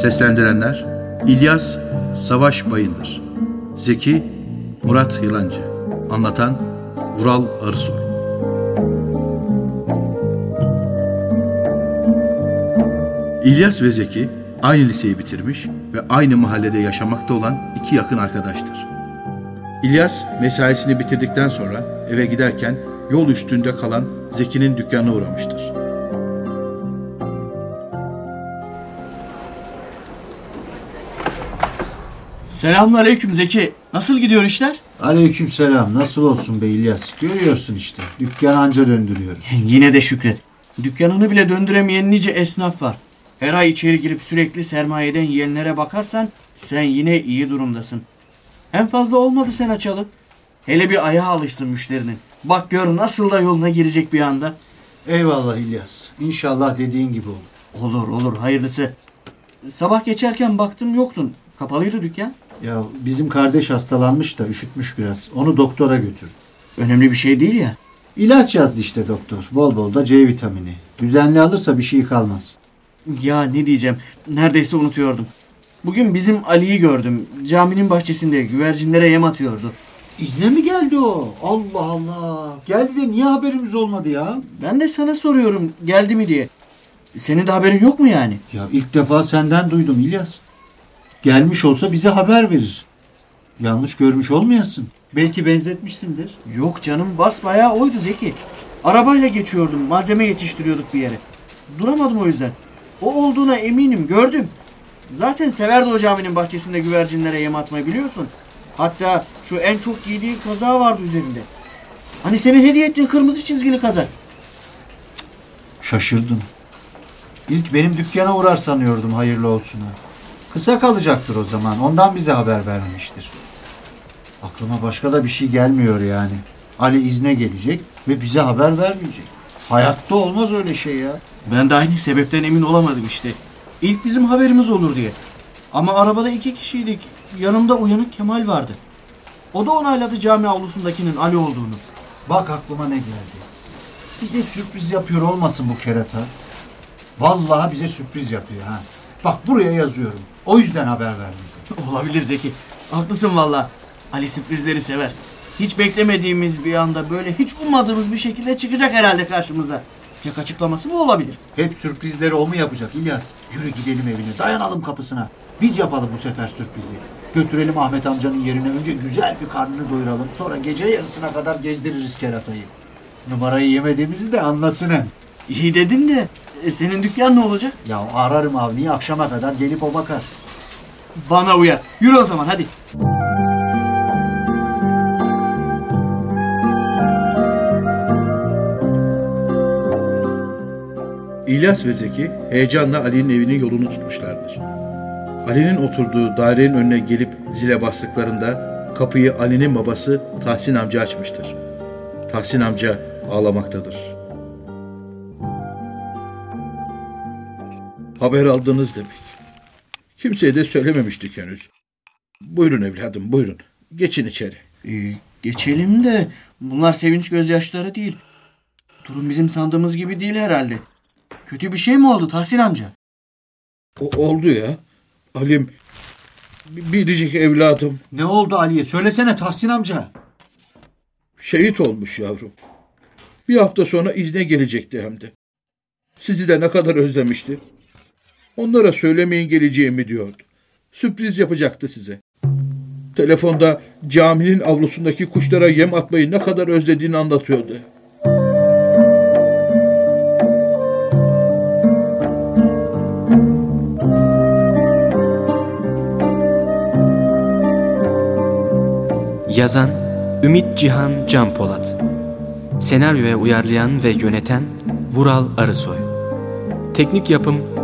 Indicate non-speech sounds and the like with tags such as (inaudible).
Seslendirenler İlyas Savaş Bayındır Zeki Murat Yılancı Anlatan Vural Arısoy İlyas ve Zeki aynı liseyi bitirmiş ve aynı mahallede yaşamakta olan iki yakın arkadaştır. İlyas mesaisini bitirdikten sonra eve giderken yol üstünde kalan Zeki'nin dükkanına uğramıştır. Selamünaleyküm Zeki. Nasıl gidiyor işler? Aleykümselam. Nasıl olsun be İlyas? Görüyorsun işte. Dükkan anca döndürüyoruz. (laughs) Yine de şükret. Dükkanını bile döndüremeyen nice esnaf var. Her ay içeri girip sürekli sermayeden yiyenlere bakarsan sen yine iyi durumdasın. En fazla olmadı sen açalı. Hele bir ayağa alışsın müşterinin. Bak gör nasıl da yoluna girecek bir anda. Eyvallah İlyas. İnşallah dediğin gibi olur. Olur olur hayırlısı. Sabah geçerken baktım yoktun. Kapalıydı dükkan. Ya bizim kardeş hastalanmış da üşütmüş biraz. Onu doktora götür. Önemli bir şey değil ya. İlaç yazdı işte doktor. Bol bol da C vitamini. Düzenli alırsa bir şey kalmaz. Ya ne diyeceğim. Neredeyse unutuyordum. Bugün bizim Ali'yi gördüm. Caminin bahçesinde güvercinlere yem atıyordu. İzne mi geldi o? Allah Allah. Geldi de niye haberimiz olmadı ya? Ben de sana soruyorum geldi mi diye. Senin de haberin yok mu yani? Ya ilk defa senden duydum İlyas. Gelmiş olsa bize haber verir. Yanlış görmüş olmayasın. Belki benzetmişsindir. Yok canım basbayağı oydu Zeki. Arabayla geçiyordum malzeme yetiştiriyorduk bir yere. Duramadım o yüzden. O olduğuna eminim gördüm. Zaten severdi o caminin bahçesinde güvercinlere yem atmayı biliyorsun. Hatta şu en çok giydiği kazağı vardı üzerinde. Hani senin hediye ettiğin kırmızı çizgili kazak. Şaşırdım. İlk benim dükkana uğrar sanıyordum hayırlı olsuna. Kısa kalacaktır o zaman. Ondan bize haber vermemiştir. Aklıma başka da bir şey gelmiyor yani. Ali izne gelecek ve bize haber vermeyecek. Hayatta olmaz öyle şey ya. Ben de aynı sebepten emin olamadım işte. İlk bizim haberimiz olur diye. Ama arabada iki kişiydik. Yanımda uyanık Kemal vardı. O da onayladı cami avlusundakinin Ali olduğunu. Bak aklıma ne geldi. Bize sürpriz yapıyor olmasın bu kerata. Vallahi bize sürpriz yapıyor ha. Bak buraya yazıyorum. O yüzden haber vermedim. (laughs) Olabilir Zeki. Haklısın valla. Ali sürprizleri sever. Hiç beklemediğimiz bir anda böyle hiç ummadığımız bir şekilde çıkacak herhalde karşımıza. Tek açıklaması bu olabilir. Hep sürprizleri o mu yapacak İlyas? Yürü gidelim evine. Dayanalım kapısına. Biz yapalım bu sefer sürprizi. Götürelim Ahmet amcanın yerine önce güzel bir karnını doyuralım. Sonra gece yarısına kadar gezdiririz keratayı. Numarayı yemediğimizi de anlasın hem. İyi dedin de e, senin dükkan ne olacak? Ya ararım Avni'yi akşama kadar gelip o bakar. Bana uyar. Yürü o zaman hadi. İlyas ve Zeki heyecanla Ali'nin evinin yolunu tutmuşlardır. Ali'nin oturduğu dairenin önüne gelip zile bastıklarında kapıyı Ali'nin babası Tahsin amca açmıştır. Tahsin amca ağlamaktadır. Haber aldınız demek. Kimseye de söylememiştik henüz. Buyurun evladım buyurun. Geçin içeri. Ee, geçelim de bunlar sevinç gözyaşları değil. Durum bizim sandığımız gibi değil herhalde. Kötü bir şey mi oldu Tahsin amca? O, oldu ya. Alim biricik evladım Ne oldu Ali'ye? Söylesene Tahsin amca. şehit olmuş yavrum. Bir hafta sonra izne gelecekti hem de. Sizi de ne kadar özlemişti. Onlara söylemeyin geleceğimi diyordu. Sürpriz yapacaktı size. Telefonda caminin avlusundaki kuşlara yem atmayı ne kadar özlediğini anlatıyordu. Yazan Ümit Cihan Can Polat Senaryoya uyarlayan ve yöneten Vural Arısoy Teknik yapım